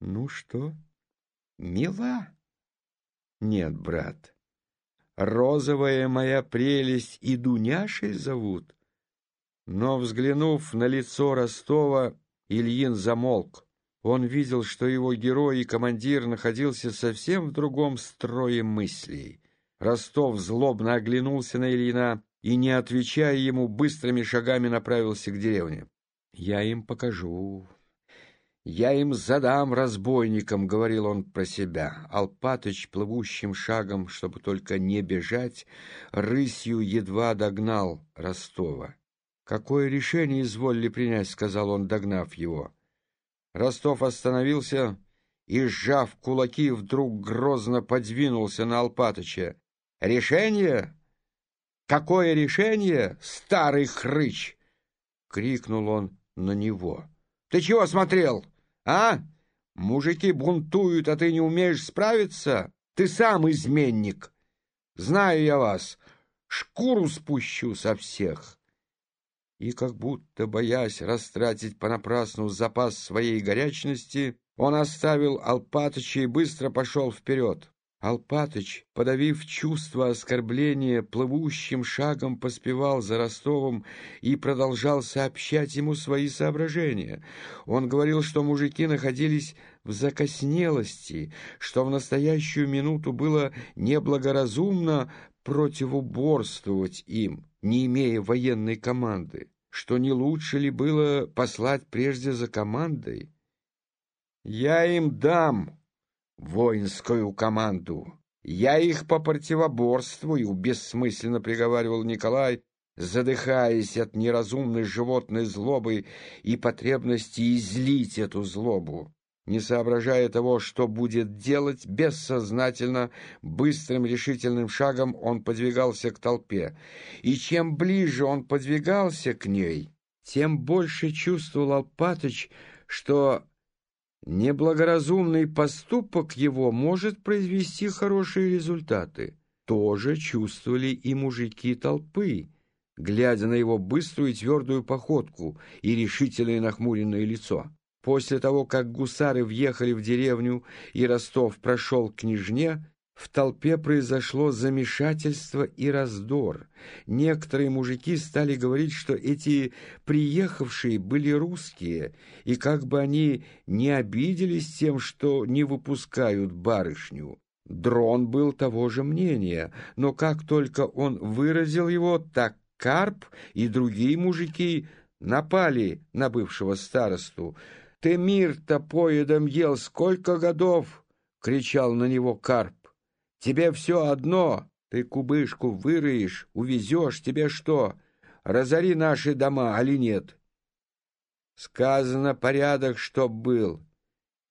Ну что, мила? Нет, брат. Розовая моя прелесть и Дуняшей зовут. Но, взглянув на лицо Ростова, Ильин замолк. Он видел, что его герой и командир находился совсем в другом строе мыслей. Ростов злобно оглянулся на Ильина и, не отвечая ему, быстрыми шагами направился к деревне. «Я им покажу. Я им задам разбойникам», — говорил он про себя. Алпатыч плывущим шагом, чтобы только не бежать, рысью едва догнал Ростова. «Какое решение изволили принять?» — сказал он, догнав его. Ростов остановился и, сжав кулаки, вдруг грозно подвинулся на Алпатыча. «Решение? Какое решение, старый хрыч?» — крикнул он на него. «Ты чего смотрел, а? Мужики бунтуют, а ты не умеешь справиться? Ты сам изменник. Знаю я вас, шкуру спущу со всех» и, как будто боясь растратить понапрасну запас своей горячности, он оставил Алпатыча и быстро пошел вперед. Алпатыч, подавив чувство оскорбления, плывущим шагом поспевал за Ростовом и продолжал сообщать ему свои соображения. Он говорил, что мужики находились в закоснелости, что в настоящую минуту было неблагоразумно противоборствовать им, не имея военной команды, что не лучше ли было послать прежде за командой? «Я им дам воинскую команду. Я их попротивоборствую», — бессмысленно приговаривал Николай, задыхаясь от неразумной животной злобы и потребности излить эту злобу не соображая того, что будет делать, бессознательно, быстрым решительным шагом он подвигался к толпе. И чем ближе он подвигался к ней, тем больше чувствовал Алпатыч, что неблагоразумный поступок его может произвести хорошие результаты. Тоже чувствовали и мужики толпы, глядя на его быструю и твердую походку и решительное нахмуренное лицо. После того, как гусары въехали в деревню и Ростов прошел к княжне, в толпе произошло замешательство и раздор. Некоторые мужики стали говорить, что эти приехавшие были русские, и как бы они не обиделись тем, что не выпускают барышню. Дрон был того же мнения, но как только он выразил его, так Карп и другие мужики напали на бывшего старосту, ты мир-то поедом ел сколько годов? — кричал на него Карп. — Тебе все одно. Ты кубышку выроешь, увезешь, тебе что? Разори наши дома, али нет? Сказано, порядок, чтоб был.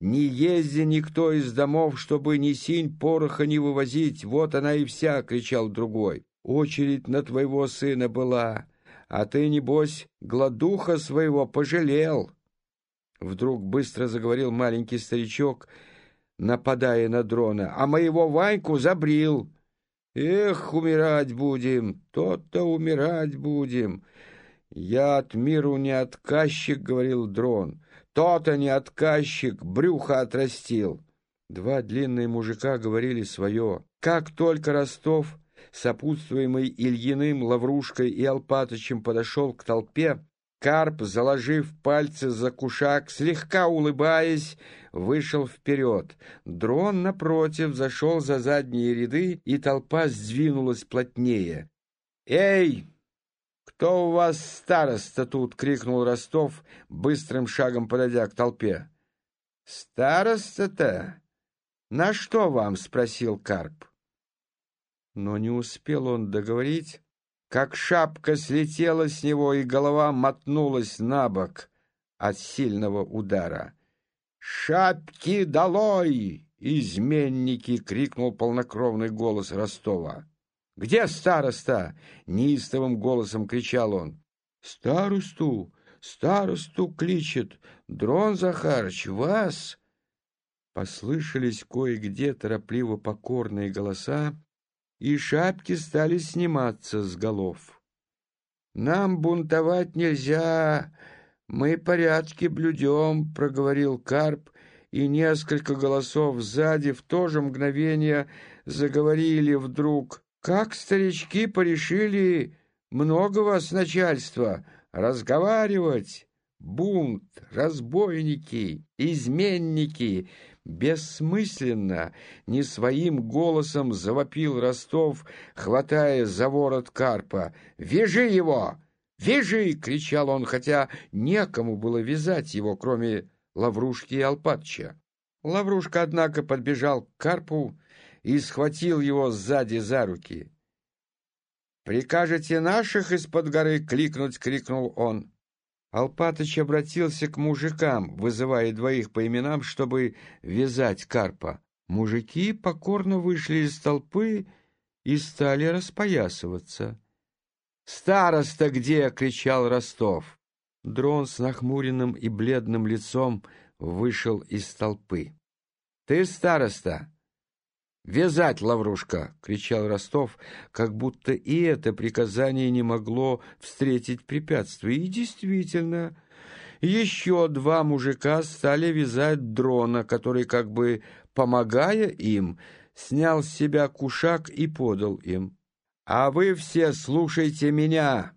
Не езди никто из домов, чтобы ни синь пороха не вывозить. Вот она и вся, — кричал другой. Очередь на твоего сына была, а ты, небось, гладуха своего пожалел. Вдруг быстро заговорил маленький старичок, нападая на дрона. «А моего Ваньку забрил!» «Эх, умирать будем! То-то умирать будем!» «Я от миру не отказчик», — говорил дрон. «То-то не отказчик, брюхо отрастил». Два длинные мужика говорили свое. Как только Ростов, сопутствуемый Ильиным, Лаврушкой и Алпатычем, подошел к толпе, Карп, заложив пальцы за кушак, слегка улыбаясь, вышел вперед. Дрон, напротив, зашел за задние ряды, и толпа сдвинулась плотнее. «Эй, кто у вас староста тут?» — крикнул Ростов, быстрым шагом подойдя к толпе. «Староста-то? На что вам?» — спросил Карп. Но не успел он договорить, как шапка слетела с него, и голова мотнулась на бок от сильного удара. «Шапки долой!» — изменники! — крикнул полнокровный голос Ростова. «Где староста?» — неистовым голосом кричал он. «Старосту! Старосту кличет! Дрон Захарыч, вас!» Послышались кое-где торопливо покорные голоса, и шапки стали сниматься с голов. «Нам бунтовать нельзя, мы порядки блюдем», — проговорил Карп и несколько голосов сзади в то же мгновение заговорили вдруг. «Как старички порешили много вас начальства разговаривать!» Бунт, разбойники, изменники, бессмысленно, не своим голосом завопил Ростов, хватая за ворот карпа. «Вяжи его! Вяжи!» — кричал он, хотя некому было вязать его, кроме Лаврушки и Алпатча. Лаврушка, однако, подбежал к карпу и схватил его сзади за руки. «Прикажете наших из-под горы кликнуть?» — крикнул он. Алпатыч обратился к мужикам, вызывая двоих по именам, чтобы вязать карпа. Мужики покорно вышли из толпы и стали распоясываться. «Староста где?» — кричал Ростов. Дрон с нахмуренным и бледным лицом вышел из толпы. «Ты староста!» «Вязать, Лаврушка!» — кричал Ростов, как будто и это приказание не могло встретить препятствий. И действительно, еще два мужика стали вязать дрона, который, как бы помогая им, снял с себя кушак и подал им. «А вы все слушайте меня!»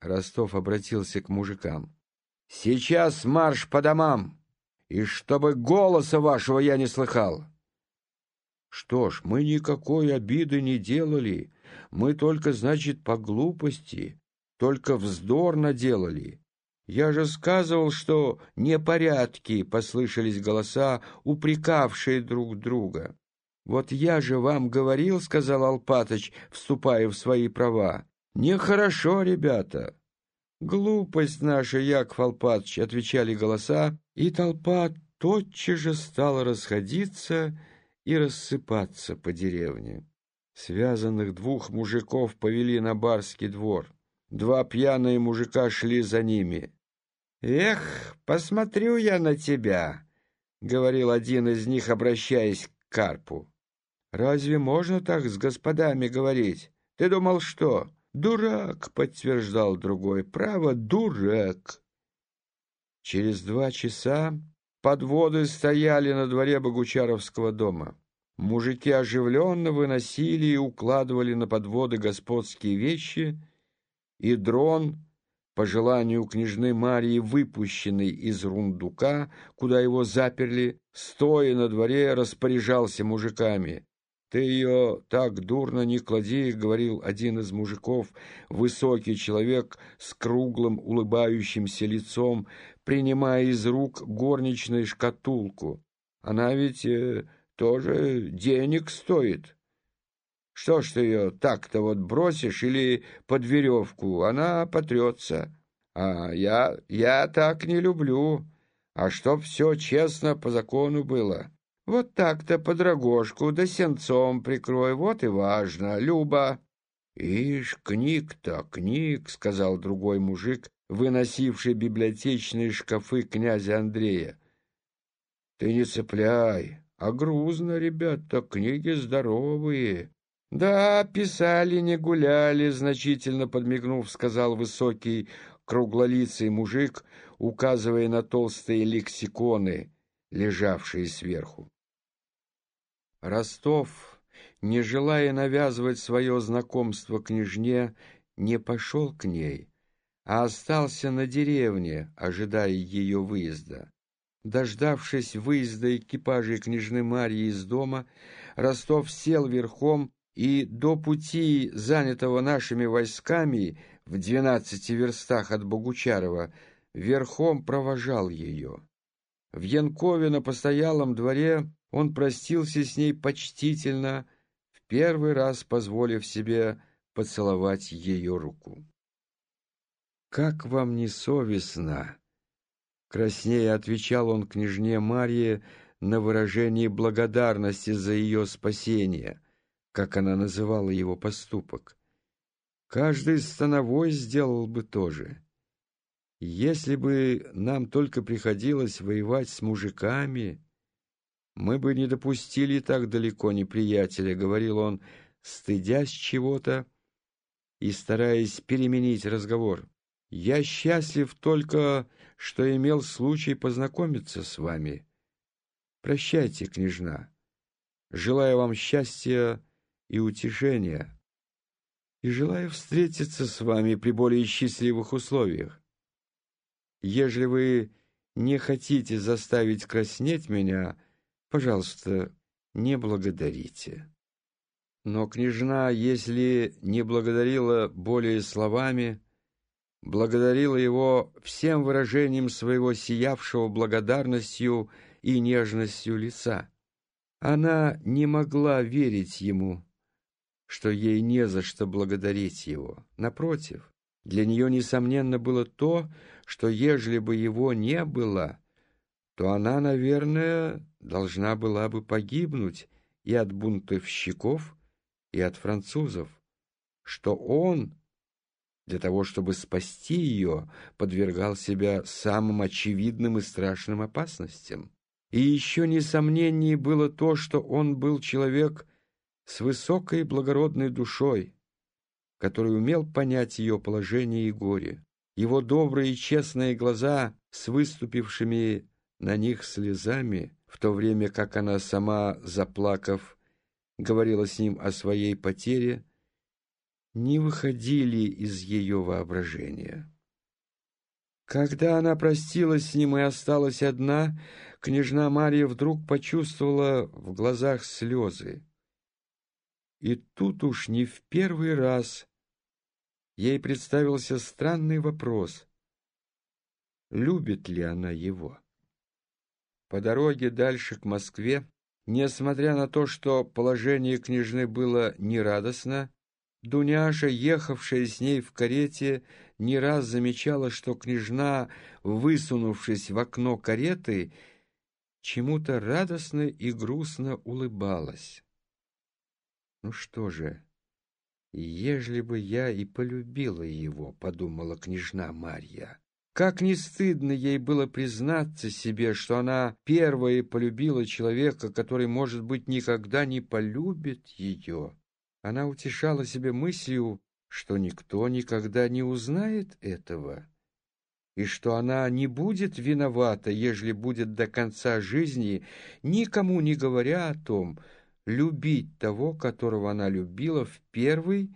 Ростов обратился к мужикам. «Сейчас марш по домам, и чтобы голоса вашего я не слыхал!» Что ж, мы никакой обиды не делали, мы только, значит, по глупости, только вздор наделали. Я же сказывал, что непорядки, послышались голоса, упрекавшие друг друга. Вот я же вам говорил, сказал Алпатыч, вступая в свои права. Нехорошо, ребята. Глупость наша, Яков Алпатыч, отвечали голоса, и толпа тотчас же стала расходиться, и рассыпаться по деревне. Связанных двух мужиков повели на барский двор. Два пьяные мужика шли за ними. «Эх, посмотрю я на тебя!» — говорил один из них, обращаясь к Карпу. «Разве можно так с господами говорить? Ты думал, что?» «Дурак!» — подтверждал другой. «Право, дурак!» Через два часа Подводы стояли на дворе Богучаровского дома. Мужики оживленно выносили и укладывали на подводы господские вещи, и дрон, по желанию княжны Марии, выпущенный из рундука, куда его заперли, стоя на дворе, распоряжался мужиками. «Ты ее так дурно не клади», — говорил один из мужиков, высокий человек с круглым улыбающимся лицом, принимая из рук горничной шкатулку. «Она ведь э, тоже денег стоит. Что ж ты ее так-то вот бросишь или под веревку, она потрется. А я, я так не люблю. А чтоб все честно по закону было». Вот так-то под рогожку, да сенцом прикрой, вот и важно, Люба. Ишь, книг-то, книг, — сказал другой мужик, выносивший библиотечные шкафы князя Андрея. Ты не цепляй, а грузно, ребята, книги здоровые. Да, писали, не гуляли, значительно подмигнув, сказал высокий круглолицый мужик, указывая на толстые лексиконы, лежавшие сверху. Ростов, не желая навязывать свое знакомство княжне, не пошел к ней, а остался на деревне, ожидая ее выезда. Дождавшись выезда экипажей княжны Марьи из дома, Ростов сел верхом и до пути, занятого нашими войсками в двенадцати верстах от Богучарова, верхом провожал ее. В Янкове на постоялом дворе он простился с ней почтительно, в первый раз позволив себе поцеловать ее руку. «Как вам не совестно?» Краснее отвечал он княжне Марье на выражение благодарности за ее спасение, как она называла его поступок. Каждый становой сделал бы то же. Если бы нам только приходилось воевать с мужиками, мы бы не допустили так далеко неприятеля, — говорил он, стыдясь чего-то и стараясь переменить разговор. Я счастлив только, что имел случай познакомиться с вами. Прощайте, княжна. Желаю вам счастья и утешения. И желаю встретиться с вами при более счастливых условиях. Ежели вы не хотите заставить краснеть меня, пожалуйста, не благодарите. Но княжна, если не благодарила более словами, благодарила его всем выражением своего сиявшего благодарностью и нежностью лица. Она не могла верить ему, что ей не за что благодарить его. Напротив, для нее, несомненно, было то, что ежели бы его не было, то она, наверное, должна была бы погибнуть и от бунтовщиков, и от французов, что он, для того, чтобы спасти ее, подвергал себя самым очевидным и страшным опасностям. И еще несомненнее было то, что он был человек с высокой благородной душой, который умел понять ее положение и горе. Его добрые и честные глаза с выступившими на них слезами, в то время как она сама, заплакав, говорила с ним о своей потере, не выходили из ее воображения. Когда она простилась с ним и осталась одна, княжна Мария вдруг почувствовала в глазах слезы. И тут уж не в первый раз ей представился странный вопрос, любит ли она его. По дороге дальше к Москве, несмотря на то, что положение княжны было нерадостно, Дуняша, ехавшая с ней в карете, не раз замечала, что княжна, высунувшись в окно кареты, чему-то радостно и грустно улыбалась. «Ну что же, ежели бы я и полюбила его», — подумала княжна Марья. Как не стыдно ей было признаться себе, что она первая полюбила человека, который, может быть, никогда не полюбит ее. Она утешала себя мыслью, что никто никогда не узнает этого, и что она не будет виновата, ежели будет до конца жизни, никому не говоря о том, любить того, которого она любила в первый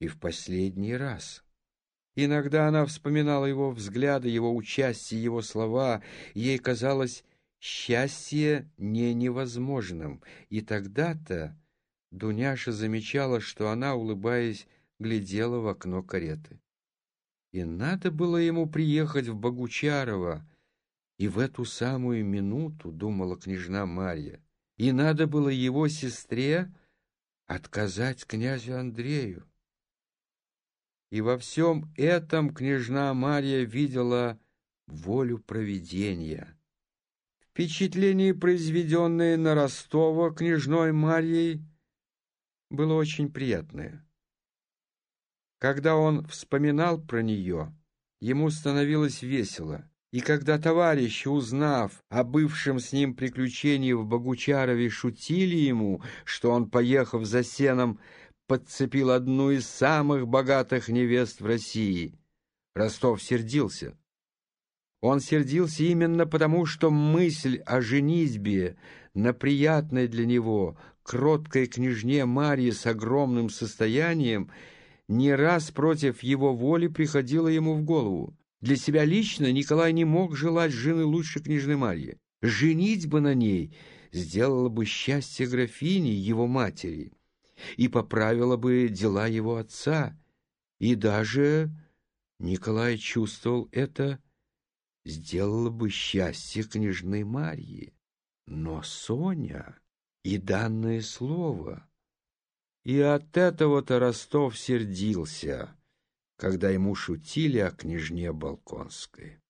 и в последний раз. Иногда она вспоминала его взгляды, его участие, его слова, ей казалось счастье не невозможным, и тогда-то Дуняша замечала, что она, улыбаясь, глядела в окно кареты. И надо было ему приехать в Богучарово, и в эту самую минуту, думала княжна Марья, и надо было его сестре отказать князю Андрею. И во всем этом княжна Марья видела волю провидения. Впечатление, произведенное на Ростова княжной Марьей, было очень приятное. Когда он вспоминал про нее, ему становилось весело. И когда товарищи, узнав о бывшем с ним приключении в Богучарове, шутили ему, что он, поехав за сеном, подцепил одну из самых богатых невест в России. Ростов сердился. Он сердился именно потому, что мысль о женитьбе на приятной для него кроткой княжне Марьи с огромным состоянием не раз против его воли приходила ему в голову. Для себя лично Николай не мог желать жены лучше княжны Марьи. Женить бы на ней сделала бы счастье графини, его матери и поправила бы дела его отца, и даже, Николай чувствовал это, сделала бы счастье княжны Марьи. Но Соня и данное слово... И от этого-то Ростов сердился, когда ему шутили о княжне Балконской.